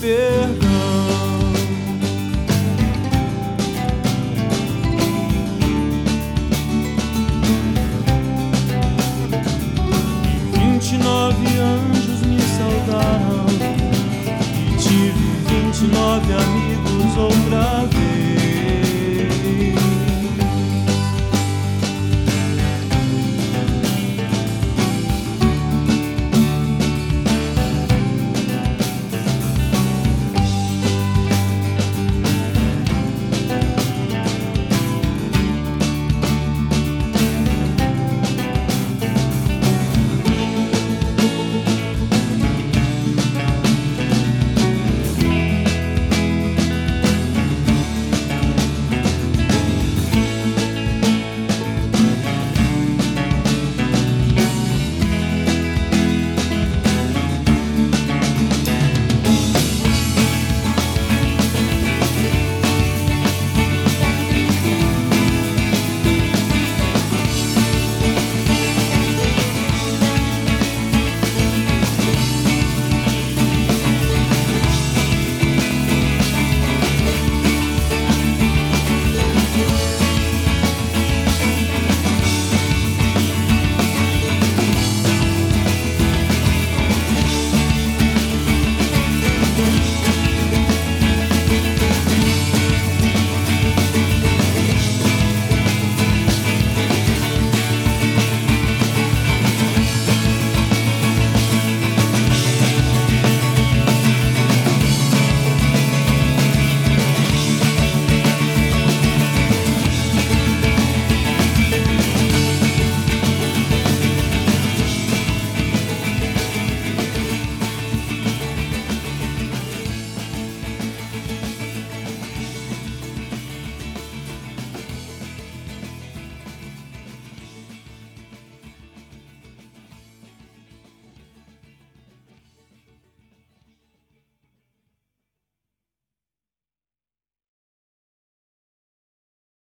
perdão. E vinte e nove anjos me saudaram, e tive vinte e nove amigos outra vez.